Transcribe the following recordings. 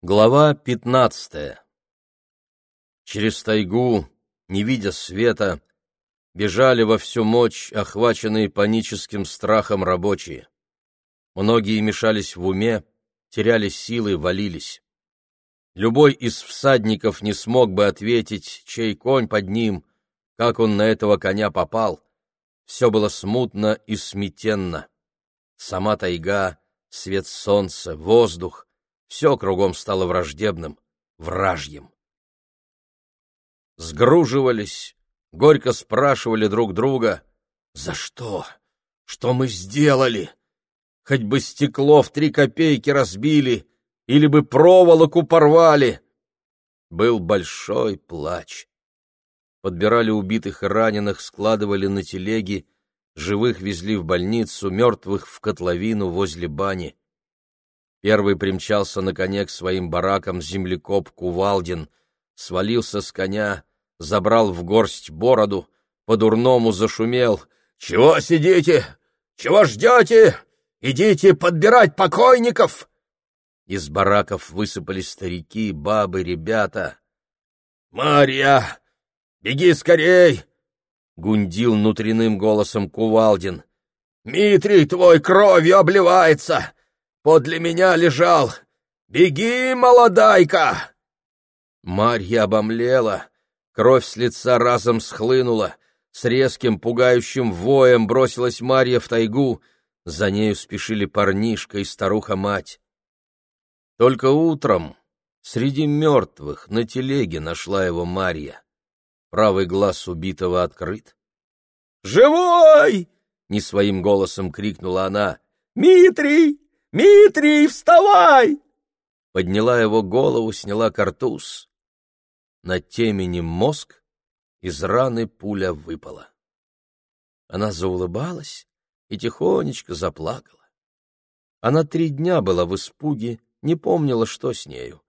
Глава пятнадцатая Через тайгу, не видя света, бежали во всю мощь охваченные паническим страхом рабочие. Многие мешались в уме, теряли силы, валились. Любой из всадников не смог бы ответить, чей конь под ним, как он на этого коня попал. Все было смутно и сметенно. Сама тайга, свет солнца, воздух, все кругом стало враждебным, вражьим. Сгруживались, горько спрашивали друг друга, «За что? Что мы сделали? Хоть бы стекло в три копейки разбили, или бы проволоку порвали!» Был большой плач. Подбирали убитых и раненых, складывали на телеги, живых везли в больницу, мертвых — в котловину возле бани. Первый примчался на коне к своим баракам землекоп Кувалдин, свалился с коня, забрал в горсть бороду, по-дурному зашумел. «Чего сидите? Чего ждете? Идите подбирать покойников!» Из бараков высыпали старики, бабы, ребята. «Марья, беги скорей!» — гундил внутренним голосом Кувалдин. «Митрий твой кровью обливается! Подле меня лежал! Беги, молодайка!» Марья обомлела, кровь с лица разом схлынула, с резким пугающим воем бросилась Марья в тайгу, за нею спешили парнишка и старуха-мать. Только утром среди мертвых на телеге нашла его Марья. Правый глаз убитого открыт. «Живой!» — не своим голосом крикнула она. «Митрий! Митрий, вставай!» Подняла его голову, сняла картуз. Над теменем мозг, из раны пуля выпала. Она заулыбалась и тихонечко заплакала. Она три дня была в испуге, не помнила, что с нею.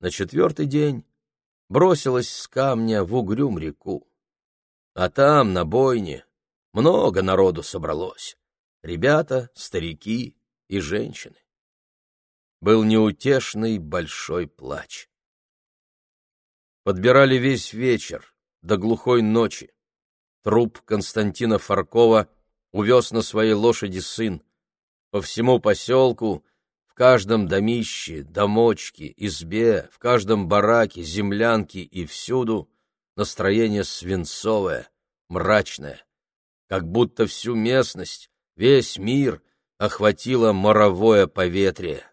На четвертый день бросилась с камня в угрюм реку. А там, на бойне, много народу собралось. Ребята, старики, и женщины. Был неутешный большой плач. Подбирали весь вечер, до глухой ночи. Труп Константина Фаркова увез на своей лошади сын. По всему поселку, в каждом домище, домочке, избе, в каждом бараке, землянке и всюду настроение свинцовое, мрачное, как будто всю местность, весь мир охватило моровое поветрие.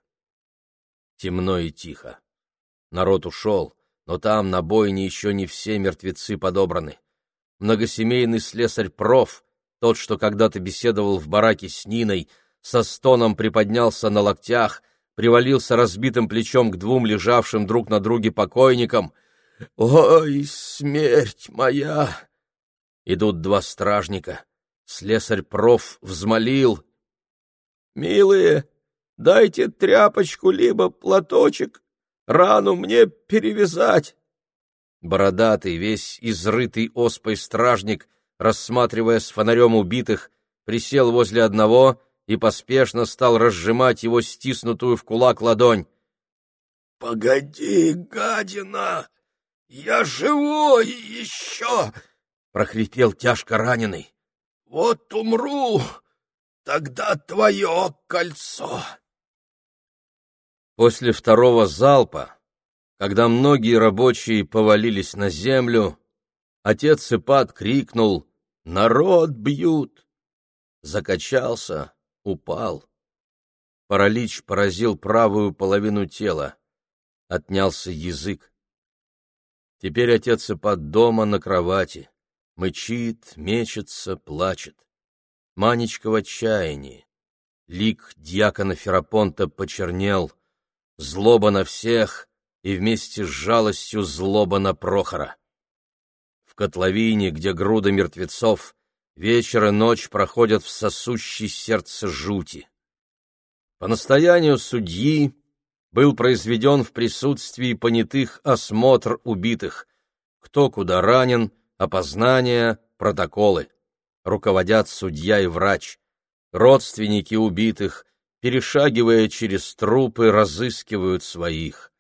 Темно и тихо. Народ ушел, но там на бойне еще не все мертвецы подобраны. Многосемейный слесарь-проф, тот, что когда-то беседовал в бараке с Ниной, со стоном приподнялся на локтях, привалился разбитым плечом к двум лежавшим друг на друге покойникам. «Ой, смерть моя!» Идут два стражника. Слесарь-проф взмолил, «Милые, дайте тряпочку либо платочек, рану мне перевязать». Бородатый, весь изрытый оспой стражник, рассматривая с фонарем убитых, присел возле одного и поспешно стал разжимать его стиснутую в кулак ладонь. — Погоди, гадина! Я живой еще! — прохрипел тяжко раненый. — Вот умру, Тогда твое кольцо. После второго залпа, когда многие рабочие повалились на землю, отец Ипат крикнул «Народ бьют!» Закачался, упал. Паралич поразил правую половину тела. Отнялся язык. Теперь отец Ипат дома на кровати. Мычит, мечется, плачет. Манечка в отчаянии. Лик дьякона Ферапонта почернел, злоба на всех и вместе с жалостью злоба на Прохора. В котловине, где груда мертвецов, вечер и ночь проходят в сосущей сердце жути. По настоянию судьи был произведен в присутствии понятых осмотр убитых, кто куда ранен, опознания, протоколы руководят судья и врач. Родственники убитых, перешагивая через трупы, разыскивают своих.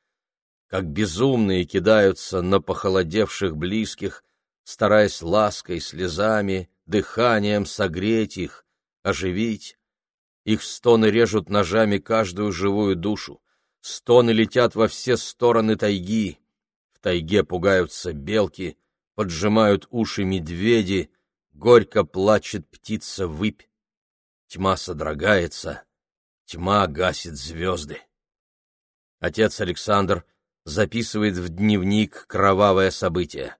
как безумные кидаются на похолодевших близких, стараясь лаской, слезами, дыханием согреть их, оживить. Их стоны режут ножами каждую живую душу, стоны летят во все стороны тайги. В тайге пугаются белки, поджимают уши медведи, горько плачет птица выпь. Тьма содрогается, тьма гасит звезды. Отец Александр записывает в дневник кровавое событие.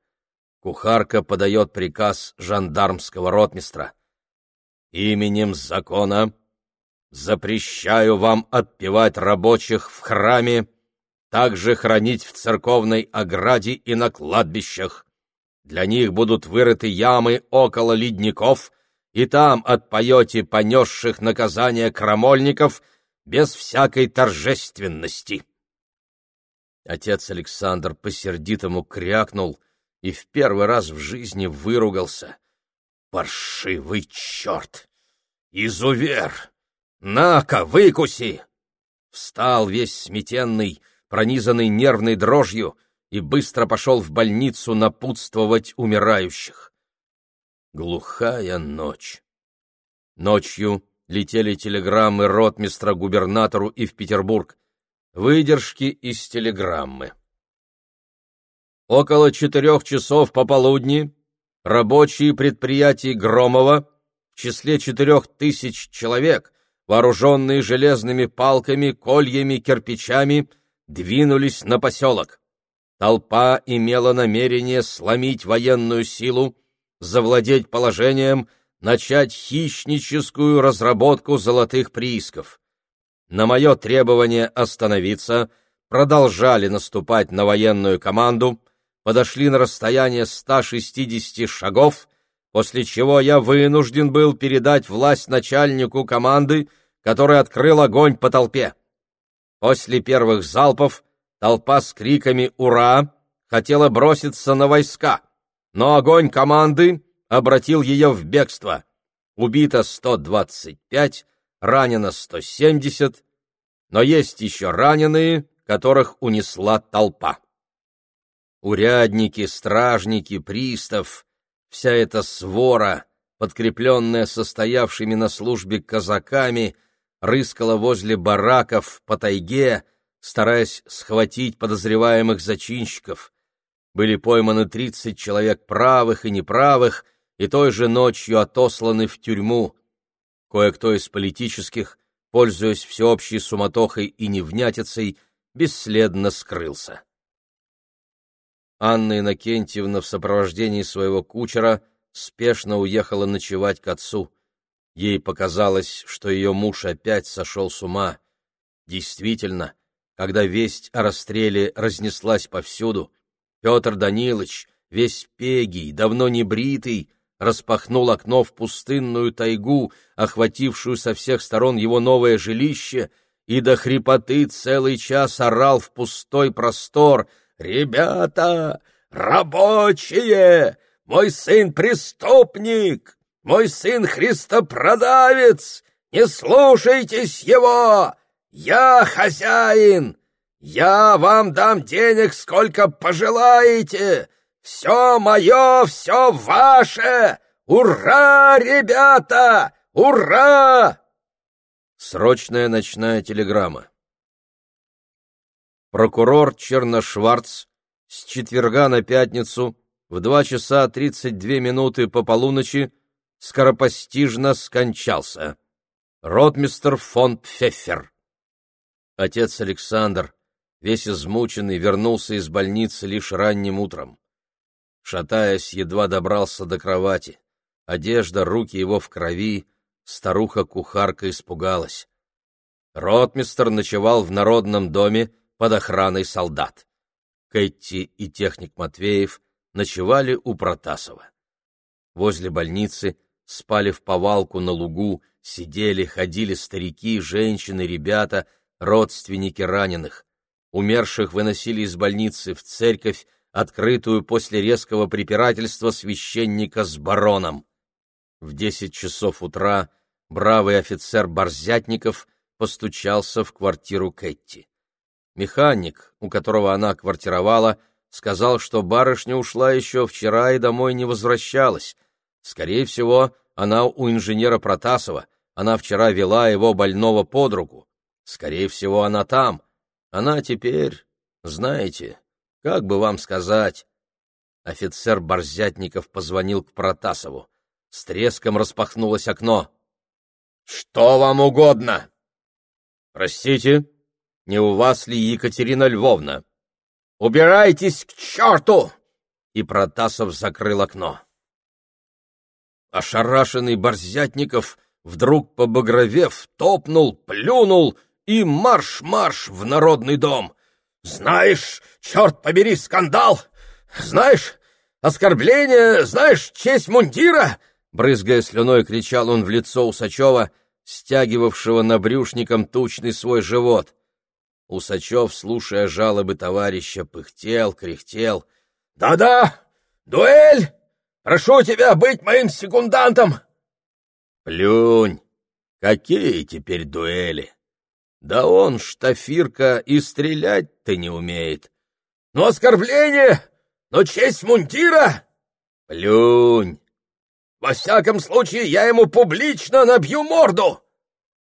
Кухарка подает приказ жандармского ротмистра. «Именем закона запрещаю вам отпевать рабочих в храме, также хранить в церковной ограде и на кладбищах. Для них будут вырыты ямы около ледников, и там отпоете понесших наказание крамольников без всякой торжественности». Отец Александр по-сердитому крякнул и в первый раз в жизни выругался. «Паршивый черт! Изувер! На-ка, выкуси!» Встал весь сметенный, пронизанный нервной дрожью, и быстро пошел в больницу напутствовать умирающих. Глухая ночь. Ночью летели телеграммы ротмистра губернатору и в Петербург. Выдержки из телеграммы. Около четырех часов пополудни рабочие предприятий Громова в числе четырех тысяч человек, вооруженные железными палками, кольями, кирпичами, двинулись на поселок. Толпа имела намерение сломить военную силу, завладеть положением, начать хищническую разработку золотых приисков. На мое требование остановиться продолжали наступать на военную команду, подошли на расстояние 160 шагов, после чего я вынужден был передать власть начальнику команды, который открыл огонь по толпе. После первых залпов толпа с криками «Ура!» хотела броситься на войска, но огонь команды обратил ее в бегство. Убито 125, ранено 170, но есть еще раненые, которых унесла толпа урядники, стражники, пристав, вся эта свора, подкрепленная состоявшими на службе казаками, рыскала возле бараков по тайге, стараясь схватить подозреваемых зачинщиков. Были пойманы тридцать человек правых и неправых, и той же ночью отосланы в тюрьму. Кое-кто из политических, пользуясь всеобщей суматохой и невнятицей, бесследно скрылся. Анна Иннокентьевна в сопровождении своего кучера спешно уехала ночевать к отцу. Ей показалось, что ее муж опять сошел с ума. Действительно, когда весть о расстреле разнеслась повсюду, Петр Данилович, весь пегий, давно не бритый, распахнул окно в пустынную тайгу, охватившую со всех сторон его новое жилище, и до хрипоты целый час орал в пустой простор — «Ребята, рабочие, мой сын преступник, мой сын христопродавец, не слушайтесь его, я хозяин, я вам дам денег сколько пожелаете, все мое, все ваше, ура, ребята, ура!» Срочная ночная телеграмма прокурор Черношварц с четверга на пятницу в два часа тридцать две минуты по полуночи скоропостижно скончался. Ротмистер фон Пфеффер. Отец Александр, весь измученный, вернулся из больницы лишь ранним утром. Шатаясь, едва добрался до кровати. Одежда, руки его в крови, старуха-кухарка испугалась. Ротмистер ночевал в народном доме, под охраной солдат. Кэти и техник Матвеев ночевали у Протасова. Возле больницы спали в повалку на лугу, сидели, ходили старики, женщины, ребята, родственники раненых. Умерших выносили из больницы в церковь, открытую после резкого препирательства священника с бароном. В десять часов утра бравый офицер Борзятников постучался в квартиру Кэтти. Механик, у которого она квартировала, сказал, что барышня ушла еще вчера и домой не возвращалась. Скорее всего, она у инженера Протасова. Она вчера вела его больного под руку. Скорее всего, она там. Она теперь, знаете, как бы вам сказать... Офицер Борзятников позвонил к Протасову. С треском распахнулось окно. «Что вам угодно?» «Простите, не у вас ли Екатерина Львовна?» «Убирайтесь к черту!» И Протасов закрыл окно. Ошарашенный Борзятников, вдруг побагровев, топнул, плюнул и марш-марш в народный дом. «Знаешь, черт побери, скандал! Знаешь, оскорбление, знаешь, честь мундира!» Брызгая слюной, кричал он в лицо Усачева, стягивавшего набрюшником тучный свой живот. Усачев, слушая жалобы товарища, пыхтел, кряхтел. «Да-да! Дуэль! Прошу тебя быть моим секундантом!» «Плюнь! Какие теперь дуэли? Да он, штафирка, и стрелять-то не умеет!» «Но оскорбление! Но честь мундира!» «Плюнь! Во всяком случае, я ему публично набью морду!»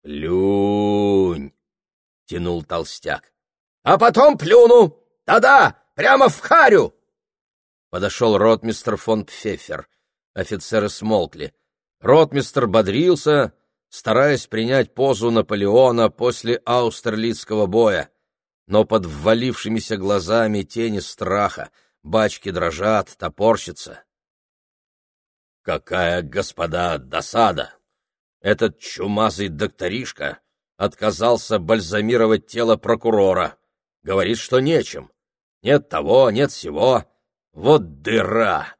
«Плюнь!» — тянул толстяк. «А потом плюну! Да-да, прямо в харю!» Подошел ротмистр фон Пфеффер. Офицеры смолкли. Ротмистр бодрился, стараясь принять позу Наполеона после аустерлицкого боя. Но под ввалившимися глазами тени страха, бачки дрожат, топорщатся. «Какая, господа, досада! Этот чумазый докторишка отказался бальзамировать тело прокурора. Говорит, что нечем. Нет того, нет всего. Вот дыра!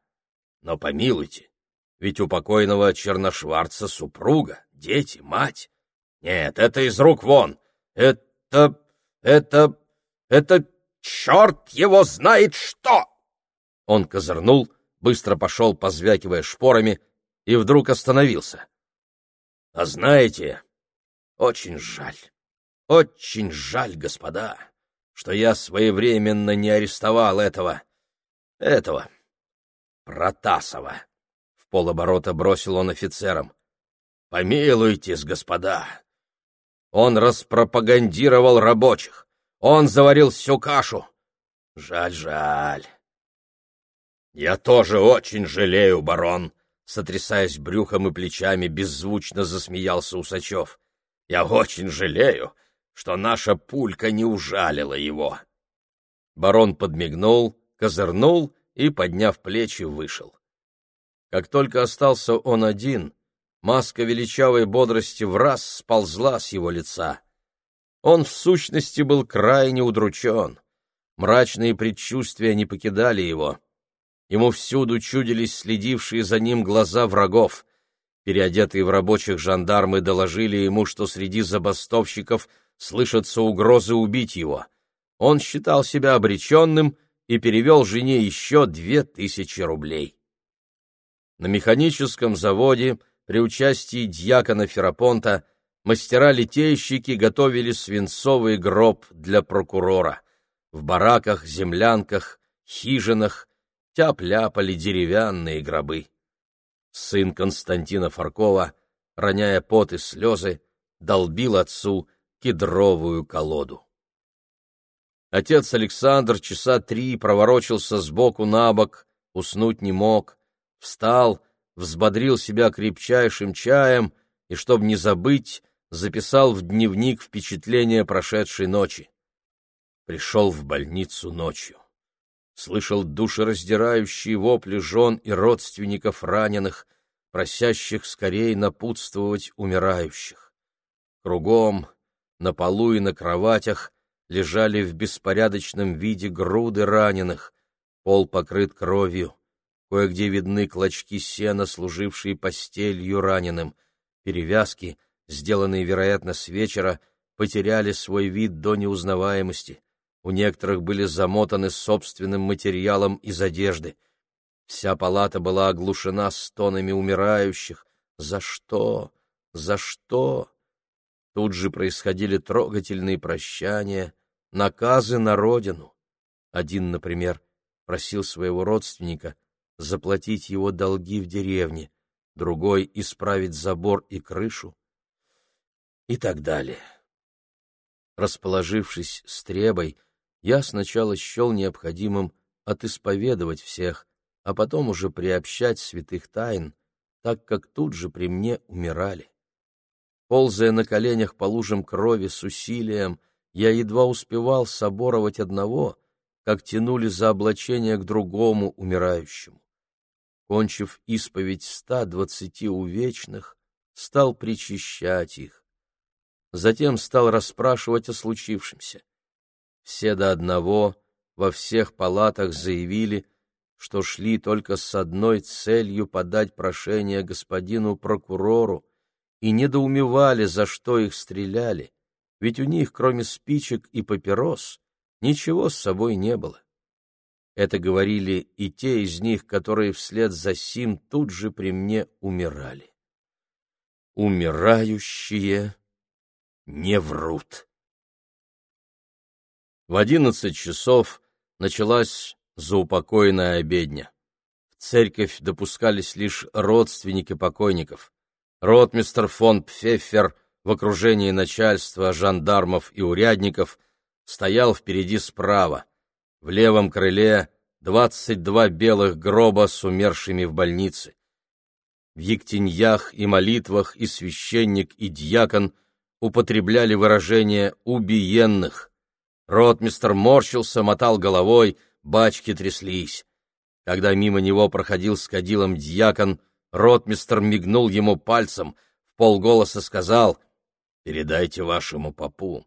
Но помилуйте, ведь у покойного Черношварца супруга, дети, мать. Нет, это из рук вон. Это... это... это... черт его знает что! Он козырнул, быстро пошел, позвякивая шпорами, и вдруг остановился. — А знаете, очень жаль, очень жаль, господа, что я своевременно не арестовал этого, этого, Протасова. В полоборота бросил он офицерам. Помилуйтесь, господа. Он распропагандировал рабочих. Он заварил всю кашу. Жаль, жаль. Я тоже очень жалею, барон, сотрясаясь брюхом и плечами, беззвучно засмеялся Усачев. Я очень жалею, что наша пулька не ужалила его. Барон подмигнул, козырнул и, подняв плечи, вышел. Как только остался он один, маска величавой бодрости в раз сползла с его лица. Он в сущности был крайне удручен. Мрачные предчувствия не покидали его. Ему всюду чудились следившие за ним глаза врагов. Переодетые в рабочих жандармы доложили ему, что среди забастовщиков слышатся угрозы убить его. Он считал себя обреченным и перевел жене еще две тысячи рублей. На механическом заводе при участии дьякона Ферапонта мастера-литейщики готовили свинцовый гроб для прокурора. В бараках, землянках, хижинах тяп-ляпали деревянные гробы. Сын Константина Фаркова, роняя пот и слезы, долбил отцу кедровую колоду. Отец Александр часа три проворочился сбоку на бок, уснуть не мог, встал, взбодрил себя крепчайшим чаем и, чтобы не забыть, записал в дневник впечатления прошедшей ночи. Пришел в больницу ночью слышал душераздирающие вопли жен и родственников раненых, просящих скорее напутствовать умирающих. Кругом, на полу и на кроватях лежали в беспорядочном виде груды раненых, пол покрыт кровью, кое-где видны клочки сена, служившие постелью раненым, перевязки, сделанные, вероятно, с вечера, потеряли свой вид до неузнаваемости у некоторых были замотаны собственным материалом из одежды. Вся палата была оглушена стонами умирающих. За что? За что? Тут же происходили трогательные прощания, наказы на родину. Один, например, просил своего родственника заплатить его долги в деревне, другой — исправить забор и крышу и так далее. Расположившись с требой, я сначала счел необходимым отисповедовать всех, а потом уже приобщать святых тайн, так как тут же при мне умирали. Ползая на коленях по лужам крови с усилием, я едва успевал соборовать одного, как тянули за облачение к другому умирающему. Кончив исповедь ста двадцати увечных, стал причащать их. Затем стал расспрашивать о случившемся. Все до одного во всех палатах заявили, что шли только с одной целью подать прошение господину прокурору и недоумевали, за что их стреляли, ведь у них, кроме спичек и папирос, ничего с собой не было. Это говорили и те из них, которые вслед за сим тут же при мне умирали. Умирающие не врут. В одиннадцать часов началась заупокойная обедня. В церковь допускались лишь родственники покойников. Ротмистер фон Пфеффер в окружении начальства, жандармов и урядников стоял впереди справа. В левом крыле двадцать два белых гроба с умершими в больнице. В ектеньях и молитвах и священник, и дьякон употребляли выражение «убиенных». Ротмистер морщился, мотал головой, бачки тряслись. Когда мимо него проходил с кадилом дьякон, ротмистер мигнул ему пальцем, в полголоса сказал «Передайте вашему попу,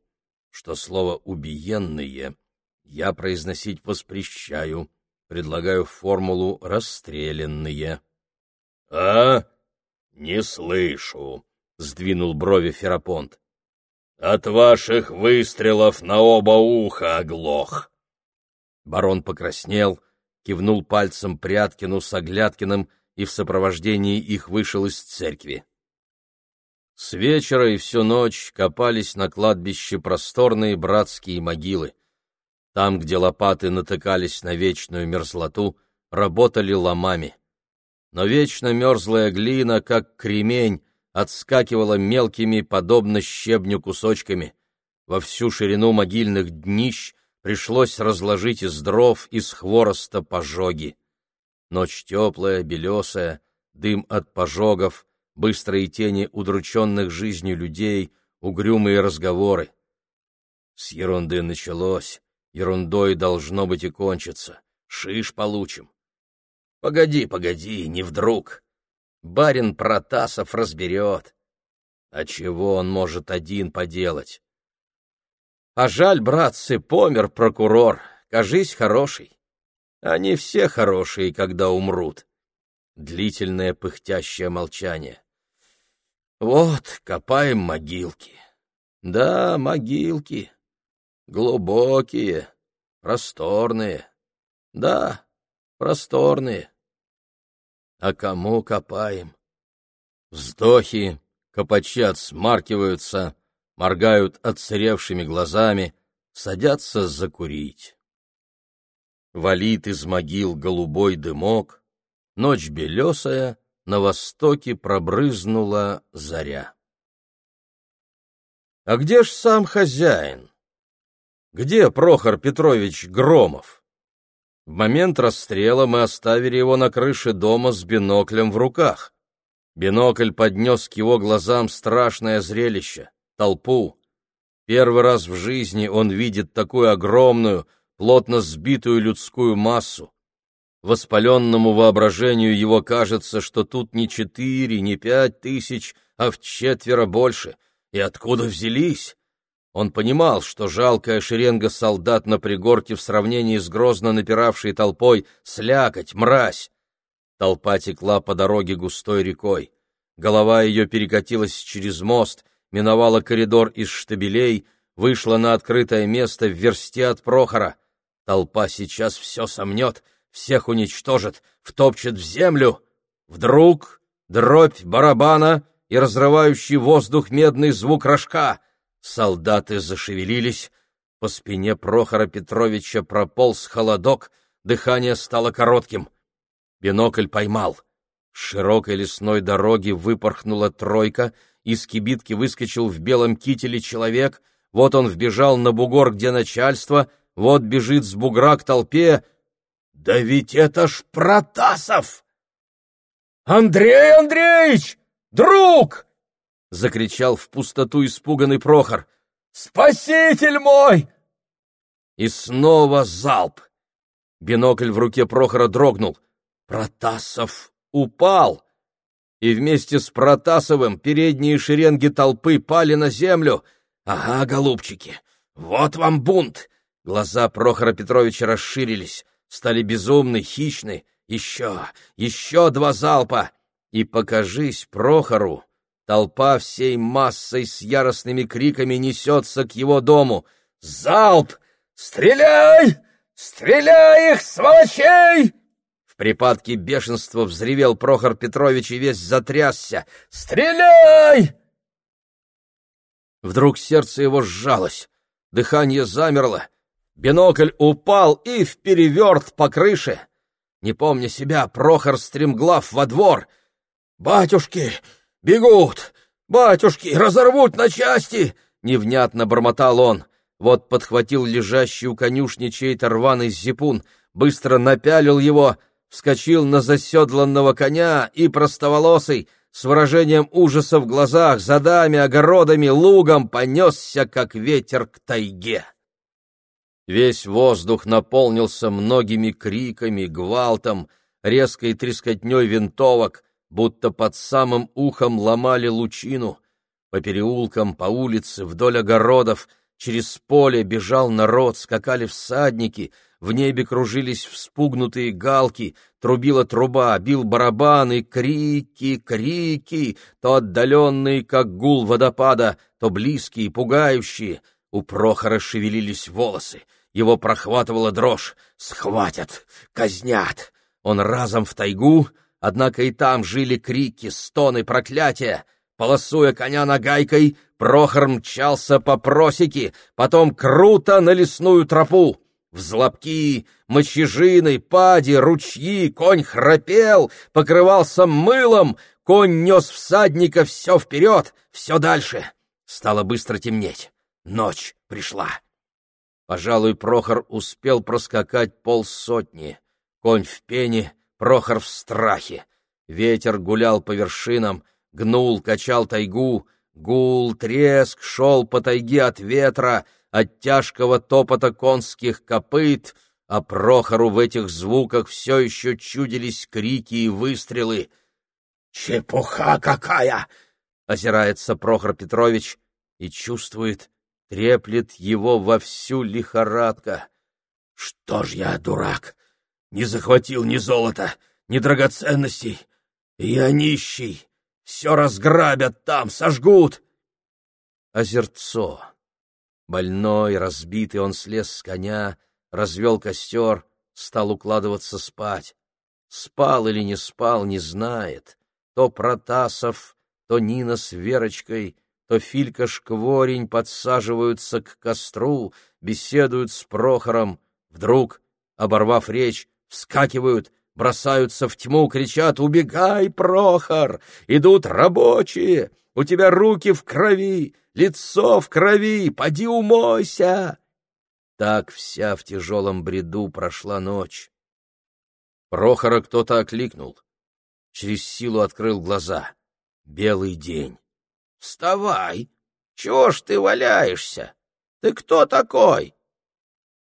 что слово «убиенные» я произносить воспрещаю, предлагаю формулу «расстрелянные». — А? Не слышу, — сдвинул брови Ферапонт. — От ваших выстрелов на оба уха оглох. Барон покраснел, кивнул пальцем Пряткину с Оглядкиным и в сопровождении их вышел из церкви. С вечера и всю ночь копались на кладбище просторные братские могилы. Там, где лопаты натыкались на вечную мерзлоту, работали ломами. Но вечно мерзлая глина, как кремень, отскакивала мелкими, подобно щебню кусочками. Во всю ширину могильных днищ пришлось разложить из дров, из хвороста пожоги. Ночь теплая, белесая, дым от пожогов, быстрые тени удрученных жизнью людей, угрюмые разговоры. С ерунды началось, ерундой должно быть и кончиться. Шиш получим. Погоди, погоди, не вдруг. Барин Протасов разберет. А чего он может один поделать? А жаль, братцы, помер прокурор, кажись, хороший. Они все хорошие, когда умрут. Длительное пыхтящее молчание. Вот, копаем могилки. Да, могилки. Глубокие, просторные. Да, просторные. А кому копаем? Вздохи, копачи отсмаркиваются, моргают отсыревшими глазами, садятся закурить. Валит из могил голубой дымок, ночь белесая, на востоке пробрызнула заря. А где ж сам хозяин? Где Прохор Петрович Громов? В момент расстрела мы оставили его на крыше дома с биноклем в руках. Бинокль поднес к его глазам страшное зрелище — толпу. Первый раз в жизни он видит такую огромную, плотно сбитую людскую массу. Воспаленному воображению его кажется, что тут не четыре, не пять тысяч, а в четверо больше. И откуда взялись? Он понимал, что жалкая шеренга солдат на пригорке в сравнении с грозно напиравшей толпой слякоть, мразь. Толпа текла по дороге густой рекой. Голова ее перекатилась через мост, миновала коридор из штабелей, вышла на открытое место в версте от Прохора. Толпа сейчас все сомнет, всех уничтожит, втопчет в землю. Вдруг дробь барабана и разрывающий воздух медный звук рожка — Солдаты зашевелились, По спине Прохора Петровича прополз холодок, дыхание стало коротким. Бинокль поймал. С широкой лесной дороги выпорхнула тройка, из кибитки выскочил в белом кителе человек, вот он вбежал на бугор, где начальство, вот бежит с бугра к толпе. «Да ведь это ж Протасов!» «Андрей Андреевич! Друг!» — закричал в пустоту испуганный Прохор. «Спаситель мой!» И снова залп. Бинокль в руке Прохора дрогнул. Протасов упал, и вместе с Протасовым передние шеренги толпы пали на землю. Ага, голубчики, вот вам бунт! Глаза Прохора Петровича расширились, стали безумны, хищны. Еще, еще два залпа! И покажись Прохору! Толпа всей массой с яростными криками несется к его дому. «Залп! Стреляй! Стреляй их, сволочей!» В припадке бешенства взревел Прохор Петрович и весь затрясся. «Стреляй!» Вдруг сердце его сжалось, дыхание замерло, бинокль упал и впереверт по крыше. Не помня себя, Прохор стремглав во двор. «Батюшки, бегут! Батюшки, разорвут на части!» — невнятно бормотал он. Вот подхватил лежащий у конюшни чей-то рваный зипун, быстро напялил его, вскочил на заседланного коня и простоволосый, с выражением ужаса в глазах, задами, огородами, лугом понесся, как ветер к тайге. Весь воздух наполнился многими криками, гвалтом, резкой трескотней винтовок, будто под самым ухом ломали лучину. По переулкам, по улице, вдоль огородов, через поле бежал народ, скакали всадники, в небе кружились вспугнутые галки, трубила труба, бил барабан и крики, крики, то отдаленные, как гул водопада, то близкие, пугающие. У Прохора шевелились волосы, его прохватывала дрожь. «Схватят! Казнят!» Он разом в тайгу, однако и там жили крики, стоны, проклятия. Полосуя коня нагайкой, Прохор мчался по просеке, потом круто на лесную тропу. Взлобки, мочежины, пади, ручьи, конь храпел, покрывался мылом, конь нес всадника все вперед, все дальше. Стало быстро темнеть. Ночь пришла. Пожалуй, Прохор успел проскакать полсотни. Конь в пене, Прохор в страхе. Ветер гулял по вершинам, гнул, качал тайгу, гул, треск шел по тайге от ветра, от тяжкого топота конских копыт, а Прохору в этих звуках все еще чудились крики и выстрелы. «Чепуха какая!» — озирается Прохор Петрович и чувствует, треплет его во всю лихорадка. «Что ж я, дурак, не захватил ни золота, ни драгоценностей? Я нищий, все разграбят там, сожгут!» Озерцо. Больной, разбитый, он слез с коня, развел костер, стал укладываться спать. Спал или не спал, не знает. То Протасов, то Нина с Верочкой, то Филька Шкворень подсаживаются к костру, беседуют с Прохором. Вдруг, оборвав речь, вскакивают, бросаются в тьму, кричат «Убегай, Прохор! Идут рабочие! У тебя руки в крови! Лицо в крови! Поди умойся!» Так вся в тяжелом бреду прошла ночь. Прохора кто-то окликнул. Через силу открыл глаза. Белый день. «Вставай! Чего ж ты валяешься? Ты кто такой?»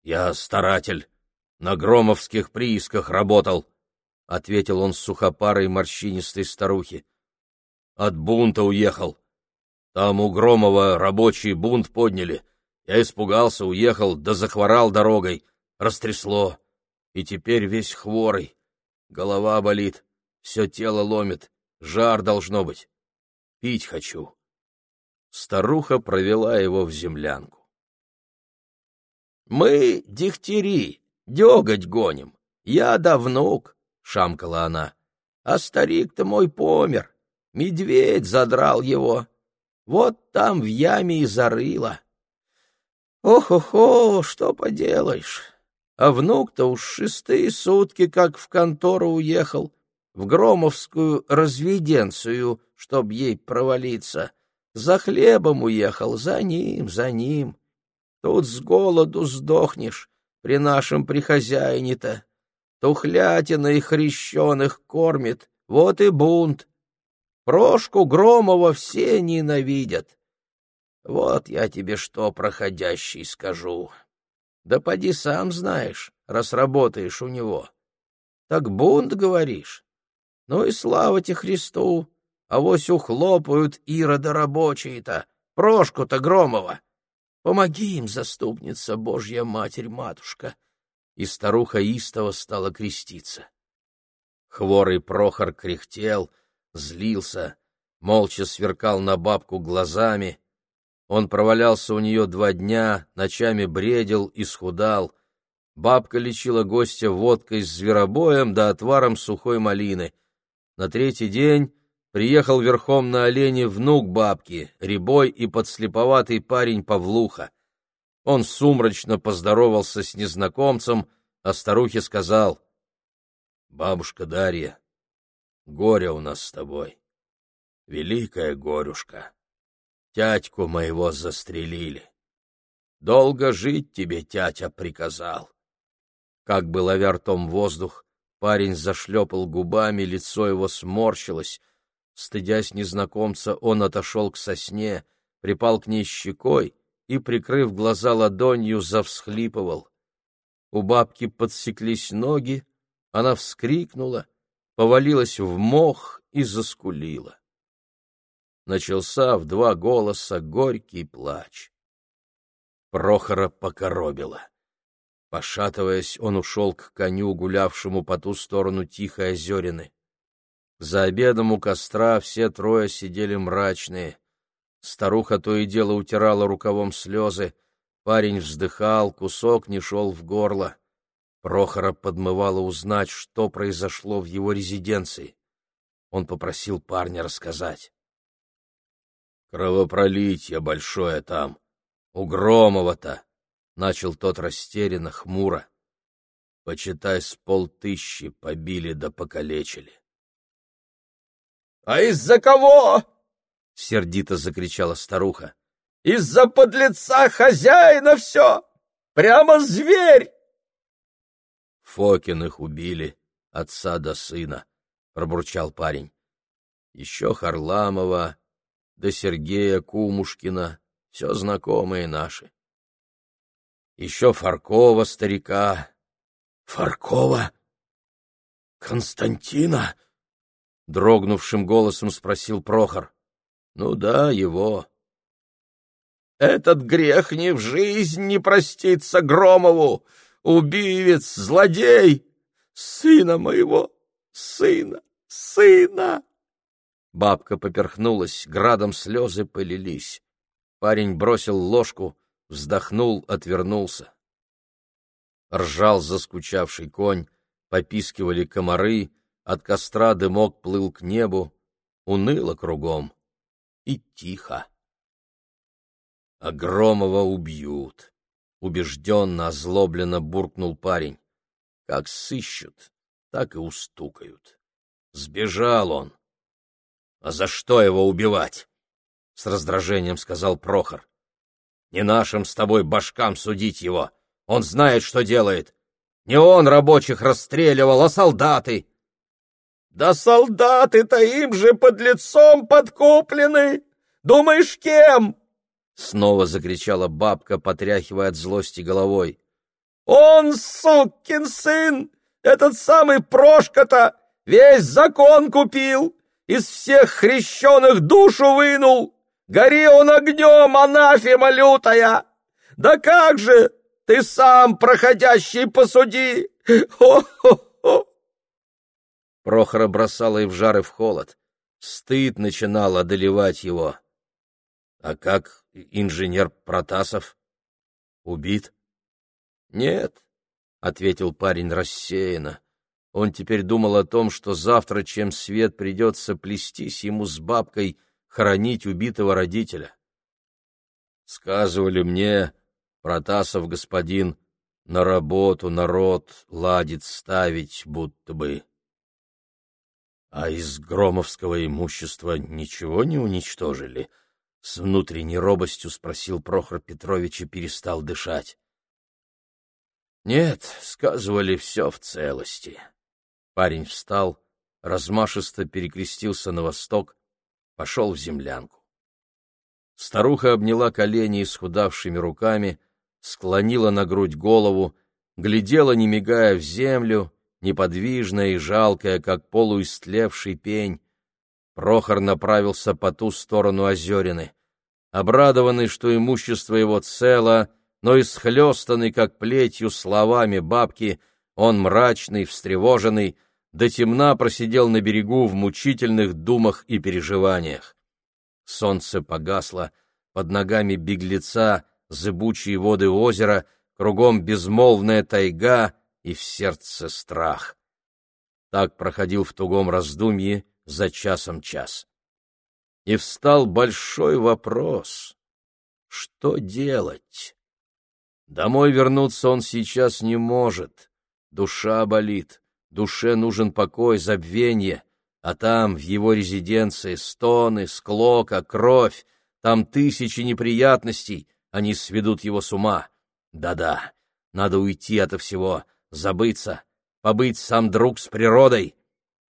«Я старатель. На громовских приисках работал», — ответил он сухопарой морщинистой старухи. «От бунта уехал. Там у Громова рабочий бунт подняли. Я испугался, уехал, да захворал дорогой. Растрясло. И теперь весь хворый. Голова болит, все тело ломит, жар должно быть. Пить хочу. Старуха провела его в землянку. «Мы дегтяри, деготь гоним. Я да внук», — шамкала она. «А старик-то мой помер. Медведь задрал его. Вот там в яме и зарыло. Ох-охо, что поделаешь. А внук-то уж шестые сутки как в контору уехал, в Громовскую разведенцию, чтоб ей провалиться. За хлебом уехал, за ним, за ним. Тут с голоду сдохнешь при нашем прихозяине-то. Тухлятина и хрещеных кормит, вот и бунт. Прошку Громова все ненавидят. Вот я тебе что, проходящий, скажу. Да поди сам знаешь, раз работаешь у него. Так бунт, говоришь? Ну и слава тебе Христу! Авось ухлопают ирода рабочие-то, Прошку-то Громова. Помоги им, заступница Божья Матерь-Матушка. И старуха истово стала креститься. Хворый Прохор кряхтел, злился, молча сверкал на бабку глазами. Он провалялся у нее два дня, ночами бредил и схудал. Бабка лечила гостя водкой с зверобоем да отваром сухой малины. На третий день приехал верхом на олене внук бабки, рябой и подслеповатый парень Павлуха. Он сумрачно поздоровался с незнакомцем, а старухе сказал, «Бабушка Дарья, горе у нас с тобой, великая горюшка. Тятьку моего застрелили. Долго жить тебе тятя приказал». Как бы ловя ртом воздух, парень зашлепал губами, лицо его сморщилось, Стыдясь незнакомца, он отошел к сосне, припал к ней щекой и, прикрыв глаза ладонью, завсхлипывал. У бабки подсеклись ноги, она вскрикнула, повалилась в мох и заскулила. Начался в два голоса горький плач. Прохора покоробило. Пошатываясь, он ушел к коню, гулявшему по ту сторону Тихой озерины. За обедом у костра все трое сидели мрачные. Старуха то и дело утирала рукавом слезы, парень вздыхал, кусок не шел в горло. Прохора подмывало узнать, что произошло в его резиденции. Он попросил парня рассказать. «Кровопролитие большое там, у Громова-то!» — начал тот растерянно, хмуро. «Почитай, с полтыщи побили да покалечили». «А из-за кого?» — сердито закричала старуха. «Из-за подлеца хозяина все! Прямо зверь!» Фокиных убили, отца до сына, — пробурчал парень. Еще Харламова, да Сергея Кумушкина, все знакомые наши. Еще Фаркова старика. Фаркова? Константина? — дрогнувшим голосом спросил Прохор. — Ну да, его. — Этот грех ни в жизнь не простится Громову! Убивец, злодей! Сына моего! Сына! Сына! Бабка поперхнулась, градом слезы полились. Парень бросил ложку, вздохнул, отвернулся. Ржал заскучавший конь, попискивали комары, от костра дымок плыл к небу, уныло кругом и тихо. А убьют, убежденно, озлобленно буркнул парень. Как сыщут, так и устукают. Сбежал он. А за что его убивать? С раздражением сказал Прохор. Не нашим с тобой башкам судить его. Он знает, что делает. Не он рабочих расстреливал, а солдаты. Да солдаты-то им же под лицом подкуплены! Думаешь, кем? Снова закричала бабка, потряхивая от злости головой. Он, сукин сын, этот самый Прошка-то весь закон купил, из всех хрещеных душу вынул. Гори он огнем, анафема лютая! Да как же, ты сам, проходящий, посуди! Хо-хо-хо! Прохора бросала и в жар, и в холод. Стыд начинал одолевать его. А как инженер Протасов? Убит? Нет, — ответил парень рассеянно. Он теперь думал о том, что завтра, чем свет придется плестись ему с бабкой, хоронить убитого родителя. Сказывали мне, Протасов господин на работу народ ладит ставить, будто бы. А из громовского имущества ничего не уничтожили? С внутренней робостью спросил Прохор Петрович и перестал дышать. Нет, сказывали все в целости. Парень встал, размашисто перекрестился на восток, пошел в землянку. Старуха обняла колени исхудавшими руками, склонила на грудь голову, глядела, не мигая, в землю, неподвижная и жалкая, как полуистлевший пень. Прохор направился по ту сторону озерины. Обрадованный, что имущество его цело, но исхлестанный, как плетью, словами бабки, он мрачный, встревоженный, до темна просидел на берегу в мучительных думах и переживаниях. Солнце погасло, под ногами беглеца зыбучие воды озера, кругом безмолвная тайга и в сердце страх. Так проходил в тугом раздумье за часом час. И встал большой вопрос — что делать? Домой вернуться он сейчас не может, душа болит, душе нужен покой, забвенье, а там, в его резиденции, стоны, склока, кровь, там тысячи неприятностей, они сведут его с ума. Да-да, надо уйти ото всего, забыться, побыть сам друг с природой.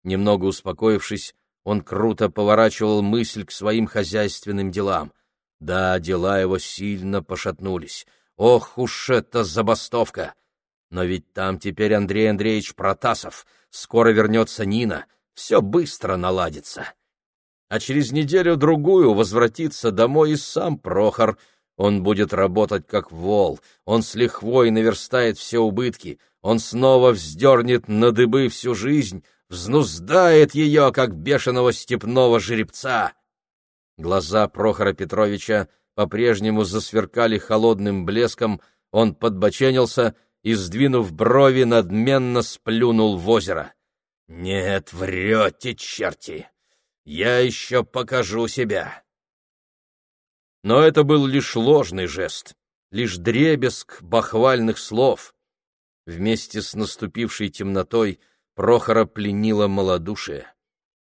Немного успокоившись, он круто поворачивал мысль к своим хозяйственным делам. Да, дела его сильно пошатнулись. Ох уж это забастовка! Но ведь там теперь Андрей Андреевич Протасов, скоро вернется Нина, все быстро наладится. А через неделю-другую возвратится домой и сам Прохор — он будет работать как вол, он с лихвой наверстает все убытки, он снова вздернет на дыбы всю жизнь, взнуздает ее, как бешеного степного жеребца. Глаза Прохора Петровича по-прежнему засверкали холодным блеском, он подбоченился и, сдвинув брови, надменно сплюнул в озеро. «Нет, врете, черти! Я еще покажу себя!» Но это был лишь ложный жест, лишь дребезг бахвальных слов. Вместе с наступившей темнотой Прохора пленило малодушие.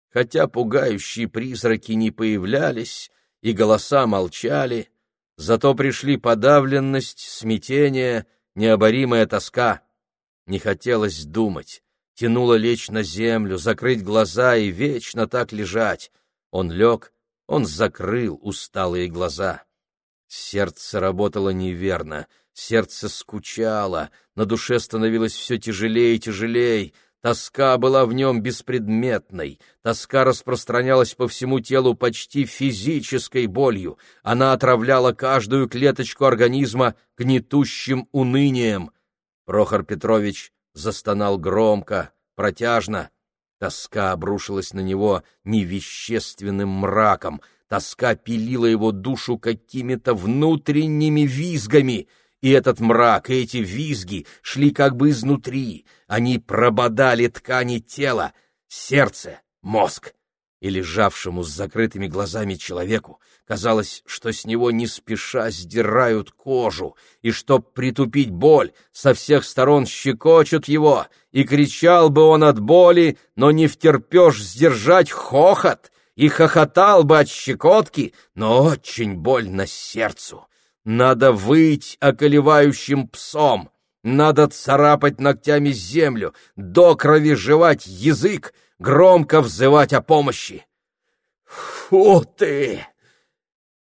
Хотя пугающие призраки не появлялись, и голоса молчали, зато пришли подавленность, смятение, необоримая тоска. Не хотелось думать, тянуло лечь на землю, закрыть глаза и вечно так лежать. Он лег, он закрыл усталые глаза. Сердце работало неверно, сердце скучало, на душе становилось все тяжелее и тяжелее. Тоска была в нем беспредметной, тоска распространялась по всему телу почти физической болью, она отравляла каждую клеточку организма гнетущим унынием. Прохор Петрович застонал громко, протяжно. Тоска обрушилась на него невещественным мраком, тоска пилила его душу какими-то внутренними визгами, и этот мрак, и эти визги шли как бы изнутри, они прободали ткани тела, сердце, мозг, и лежавшему с закрытыми глазами человеку казалось, что с него не спеша сдирают кожу, и чтоб притупить боль, со всех сторон щекочут его, и кричал бы он от боли, но не втерпешь сдержать хохот, и хохотал бы от щекотки, но очень больно сердцу. Надо выть околевающим псом, надо царапать ногтями землю, до крови жевать язык, громко взывать о помощи. «Фу ты!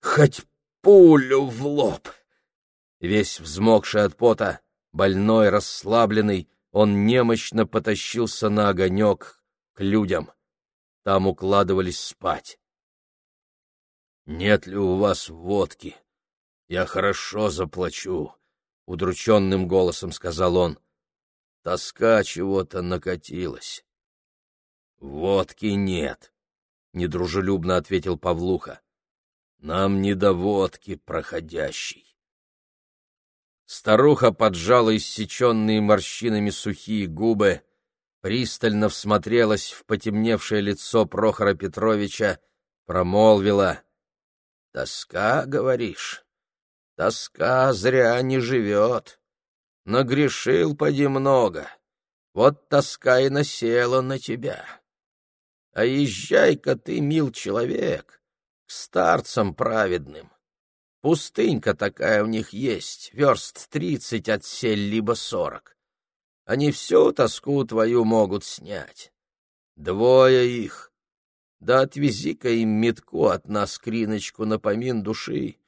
Хоть пулю в лоб!» Весь взмокший от пота, больной, расслабленный, он немощно потащился на огонек к людям. Там укладывались спать. «Нет ли у вас водки? Я хорошо заплачу», — удрученным голосом сказал он. Тоска чего-то накатилась. «Водки нет», — недружелюбно ответил Павлуха. «Нам не до водки, проходящий». Старуха поджала иссеченные морщинами сухие губы, пристально всмотрелась в потемневшее лицо Прохора Петровича, промолвила. «Тоска, говоришь? Тоска зря не живет. Нагрешил поди много. Вот тоска и насела на тебя. А езжай-ка ты, мил человек, к старцам праведным. Пустынька такая у них есть, верст тридцать от сель либо сорок. Они всю тоску твою могут снять. Двое их. Да отвези-ка им метку от нас криночку на помин души.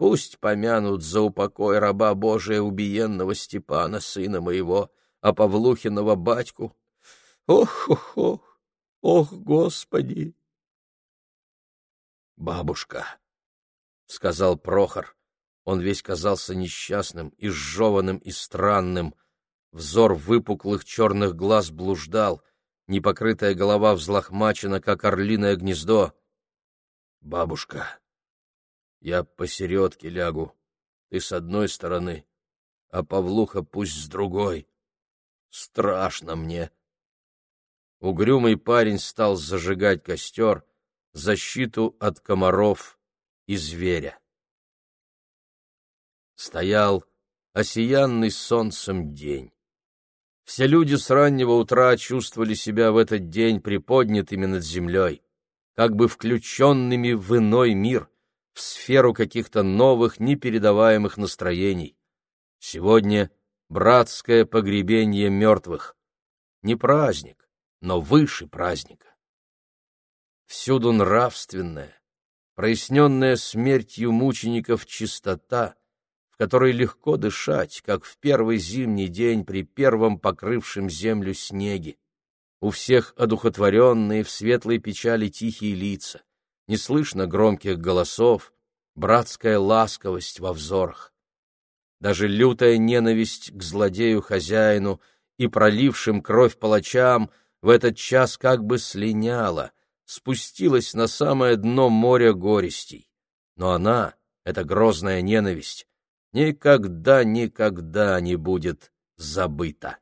Пусть помянут за упокой раба Божия убиенного Степана, сына моего, а Павлухиного батьку. Ох, ох, ох, ох, Господи! Бабушка, — сказал Прохор, он весь казался несчастным, изжеванным и странным. Взор выпуклых черных глаз блуждал, непокрытая голова взлохмачена, как орлиное гнездо. Бабушка, я посередке лягу, ты с одной стороны, а Павлуха пусть с другой. Страшно мне. Угрюмый парень стал зажигать костер, защиту от комаров и зверя. Стоял осиянный солнцем день. Все люди с раннего утра чувствовали себя в этот день приподнятыми над землей, как бы включенными в иной мир — в сферу каких-то новых, непередаваемых настроений. Сегодня братское погребение мертвых. Не праздник, но выше праздника. Всюду нравственная, проясненная смертью мучеников чистота, в которой легко дышать, как в первый зимний день при первом покрывшем землю снеге. У всех одухотворенные в светлой печали тихие лица не слышно громких голосов, братская ласковость во взорах. Даже лютая ненависть к злодею-хозяину и пролившим кровь палачам в этот час как бы слиняла, спустилась на самое дно моря горестей. Но она, эта грозная ненависть, никогда-никогда не будет забыта.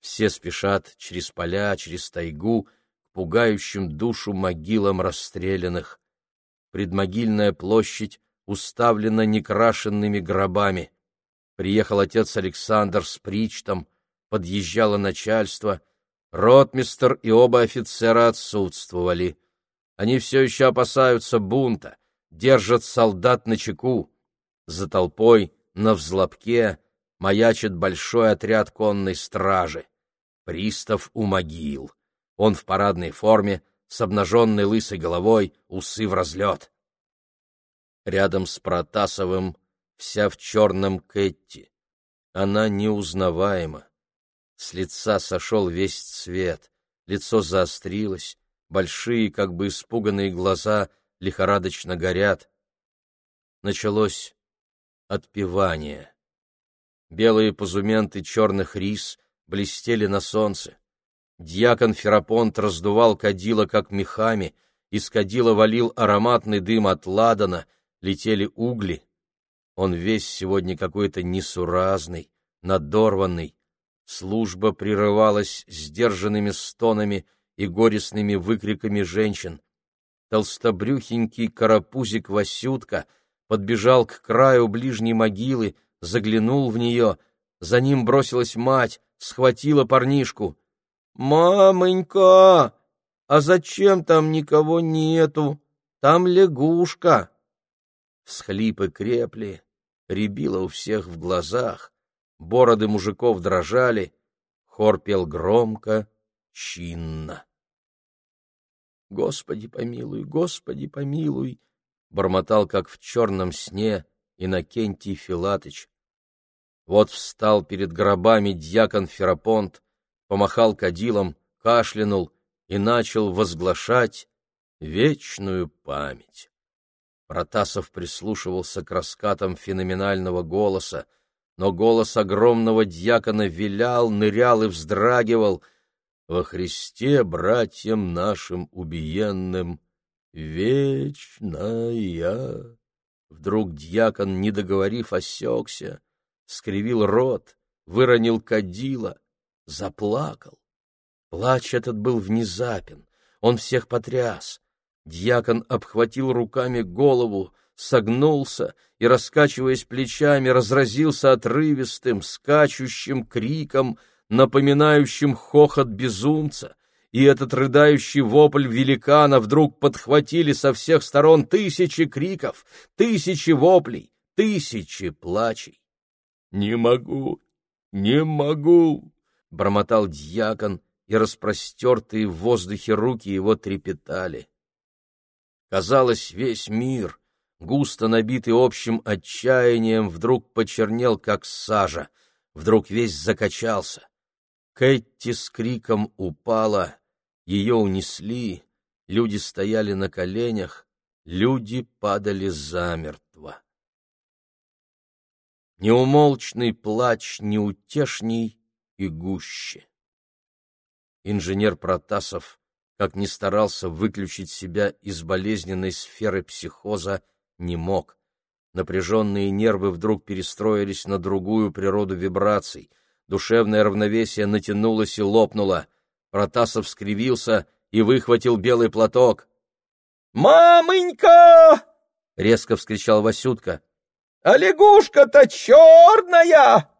Все спешат через поля, через тайгу, пугающим душу могилам расстрелянных. Предмогильная площадь уставлена некрашенными гробами. Приехал отец Александр с причтом, подъезжало начальство, ротмистер и оба офицера отсутствовали. Они все еще опасаются бунта, держат солдат на чеку. За толпой, на взлобке, маячит большой отряд конной стражи. Пристав у могил. Он в парадной форме, с обнаженной лысой головой, усы в разлет. Рядом с Протасовым вся в черном Кэтти. Она неузнаваема. С лица сошел весь цвет, лицо заострилось, большие, как бы испуганные глаза лихорадочно горят. Началось отпевание. Белые позументы черных рис блестели на солнце. Дьякон Ферапонт раздувал кадила, как мехами, из кадила валил ароматный дым от ладана, летели угли. Он весь сегодня какой-то несуразный, надорванный. Служба прерывалась сдержанными стонами и горестными выкриками женщин. Толстобрюхенький карапузик Васютка подбежал к краю ближней могилы, заглянул в нее, за ним бросилась мать, схватила парнишку. «Мамонька, а зачем там никого нету? Там лягушка!» Всхлипы крепли, рябило у всех в глазах, бороды мужиков дрожали, хор пел громко, чинно. «Господи помилуй, Господи помилуй!» бормотал, как в черном сне, Иннокентий Филатыч. Вот встал перед гробами дьякон Ферапонт, помахал кадилом, кашлянул и начал возглашать вечную память. Протасов прислушивался к раскатам феноменального голоса, но голос огромного дьякона вилял, нырял и вздрагивал. «Во Христе, братьям нашим убиенным, вечная!» Вдруг дьякон, не договорив, осекся, скривил рот, выронил кадила — заплакал. Плач этот был внезапен, он всех потряс. Дьякон обхватил руками голову, согнулся и, раскачиваясь плечами, разразился отрывистым, скачущим криком, напоминающим хохот безумца, и этот рыдающий вопль великана вдруг подхватили со всех сторон тысячи криков, тысячи воплей, тысячи плачей. «Не могу, не могу!» — бормотал дьякон, и распростертые в воздухе руки его трепетали. Казалось, весь мир, густо набитый общим отчаянием, вдруг почернел, как сажа, вдруг весь закачался. Кэтти с криком упала, ее унесли, люди стояли на коленях, люди падали замертво. Неумолчный плач неутешней и гуще. Инженер Протасов, как ни старался выключить себя из болезненной сферы психоза, не мог. Напряженные нервы вдруг перестроились на другую природу вибраций. Душевное равновесие натянулось и лопнуло. Протасов скривился и выхватил белый платок. «Мамонька!» — резко вскричал Васютка. «А лягушка-то черная!»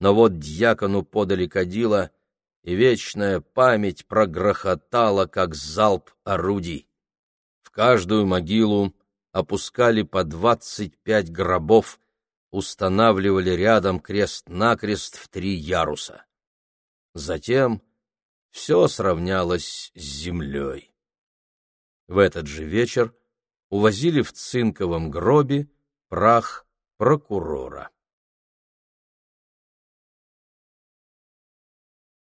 Но вот дьякону подали кадила, и вечная память прогрохотала, как залп орудий. В каждую могилу опускали по двадцать пять гробов, устанавливали рядом крест-накрест в три яруса. Затем все сравнялось с землей. В этот же вечер увозили в цинковом гробе прах прокурора.